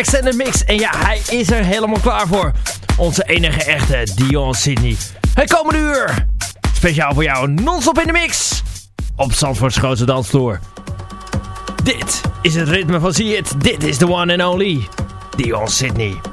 Extended Mix. En ja, hij is er helemaal klaar voor. Onze enige echte Dion Sydney. Het komende uur. Speciaal voor jou, non-stop in de mix. Op Zandvoorts grootste dansvloer. Dit is het ritme van See It. Dit is the one and only Dion Sydney.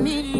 me.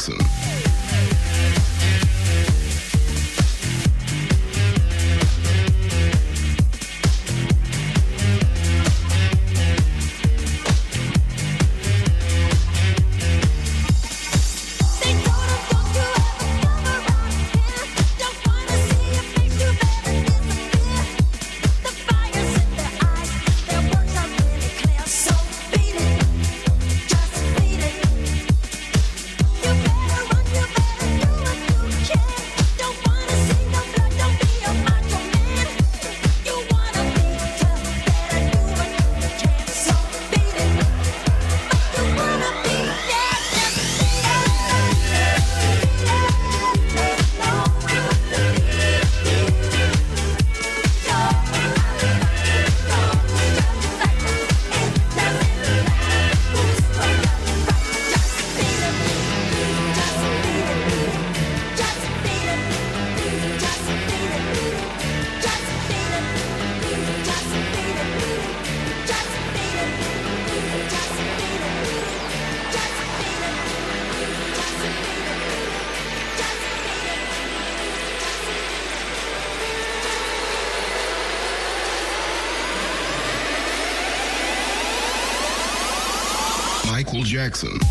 Jackson. Jackson.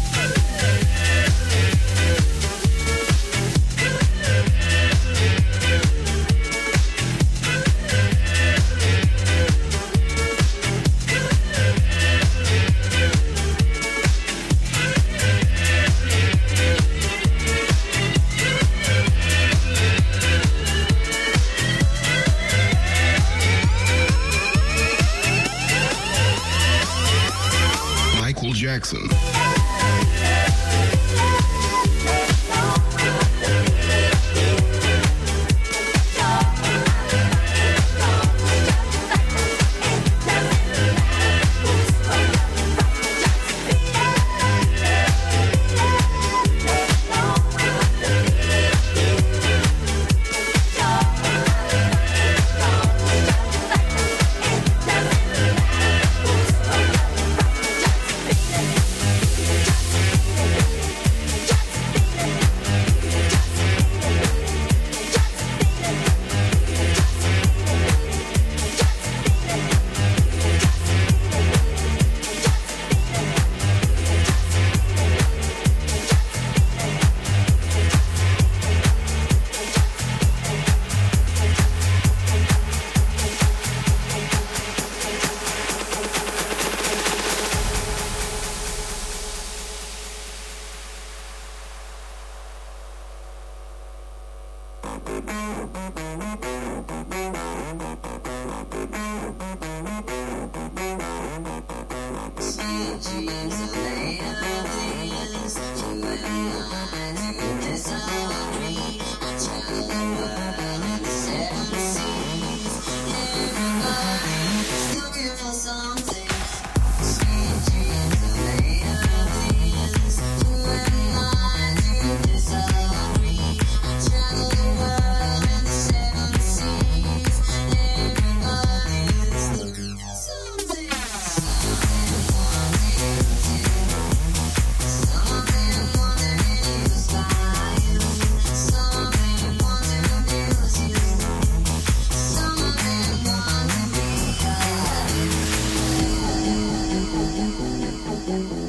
Yeah.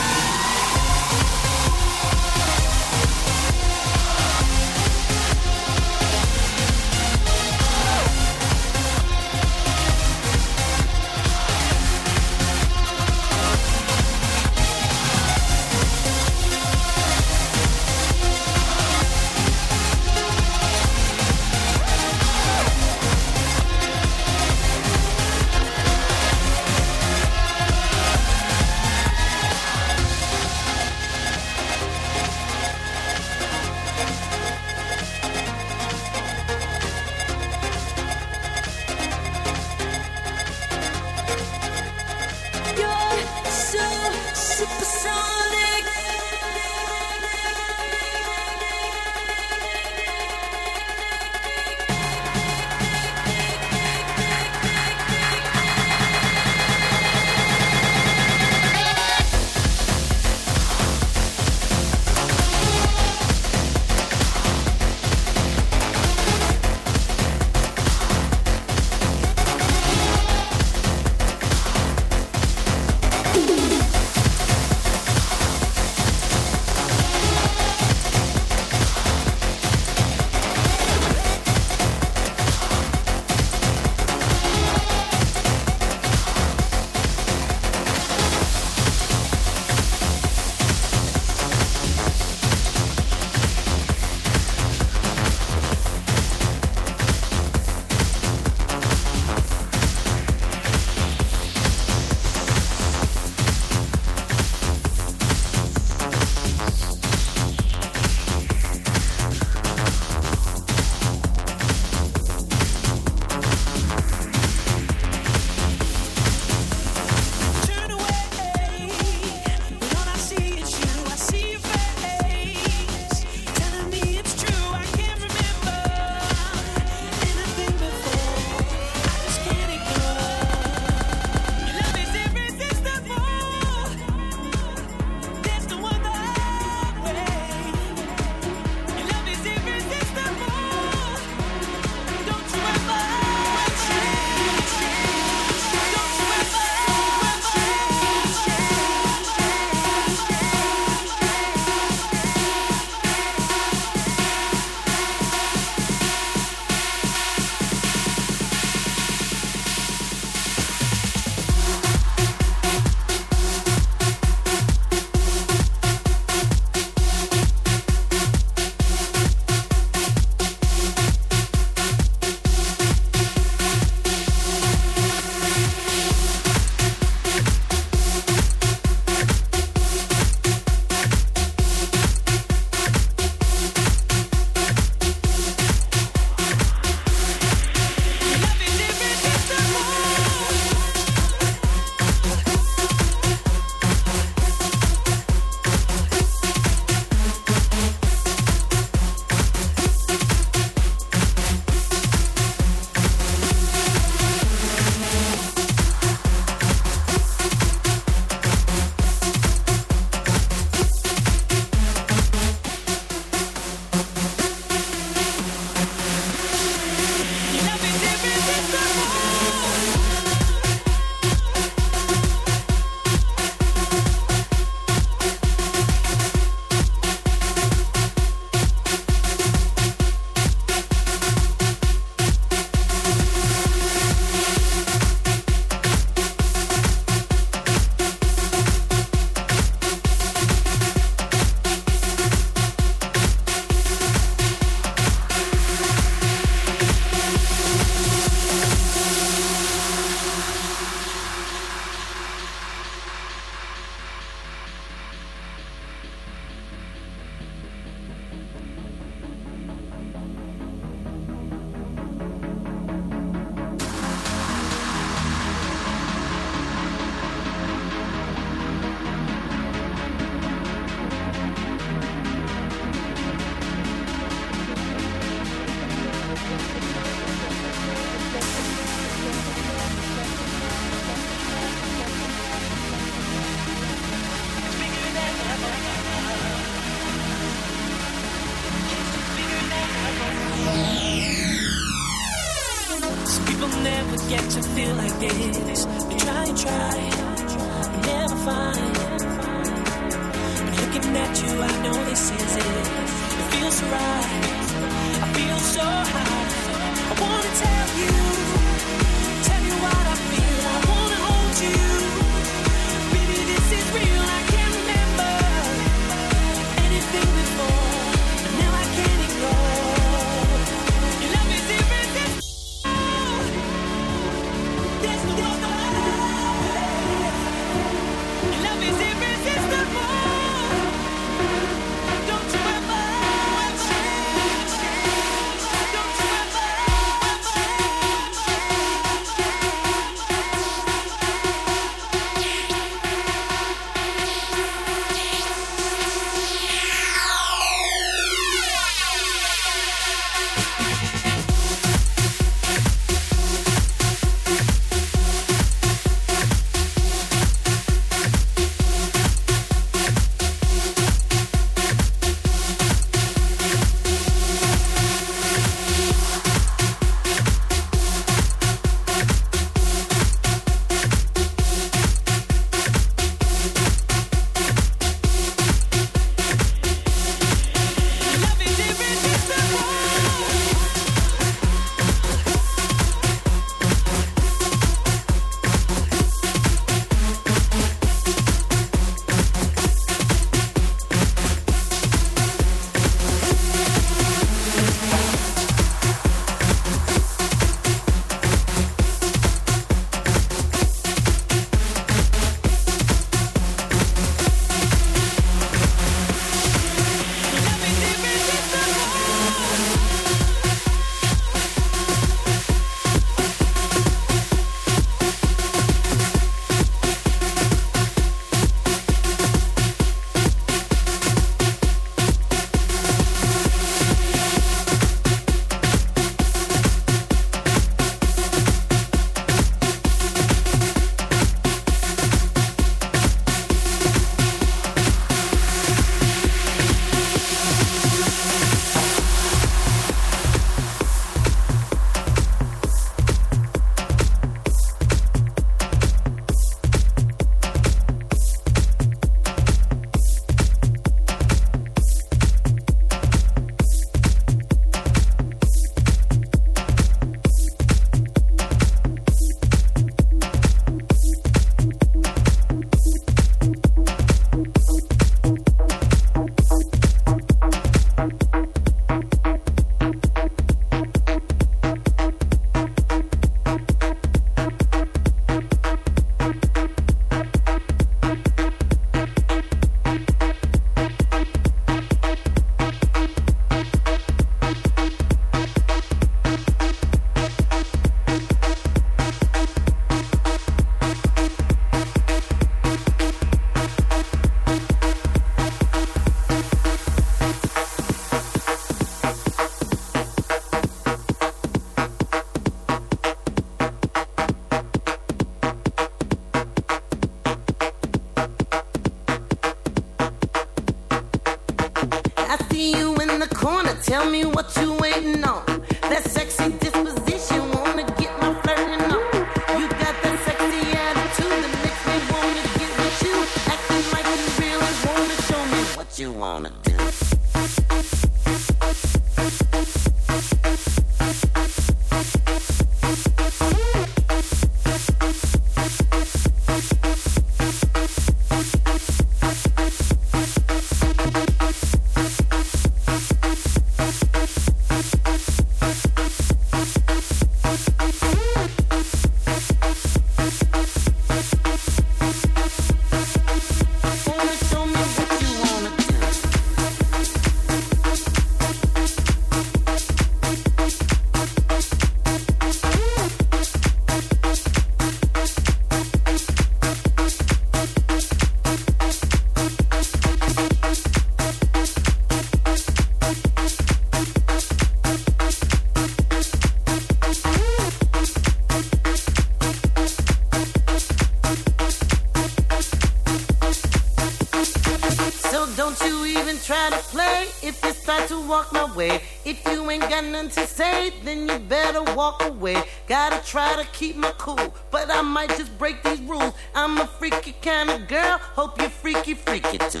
got nothing to say, then you better walk away. Gotta try to keep my cool, but I might just break these rules. I'm a freaky kind of girl. Hope you're freaky, freaky too,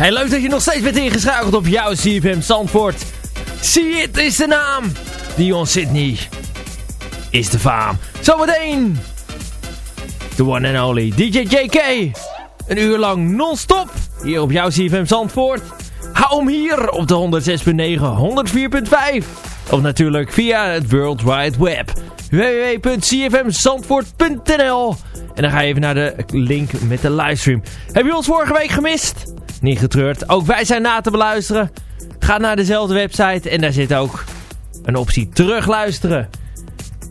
Hey, leuk dat je nog steeds bent ingeschakeld op jouw CFM Zandvoort. See it is de naam. Dion Sydney is de faam. Zometeen. The one and only DJ JK. Een uur lang non-stop. Hier op jouw CFM Zandvoort. Hou hem hier op de 106.9, 104.5. Of natuurlijk via het World Wide Web. www.cfmzandvoort.nl En dan ga je even naar de link met de livestream. Heb je ons vorige week gemist? Niet getreurd. Ook wij zijn na te beluisteren. Ga naar dezelfde website en daar zit ook een optie terugluisteren.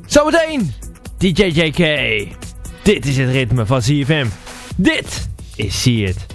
Zometeen DJ JK. Dit is het ritme van CFM. Dit is See It.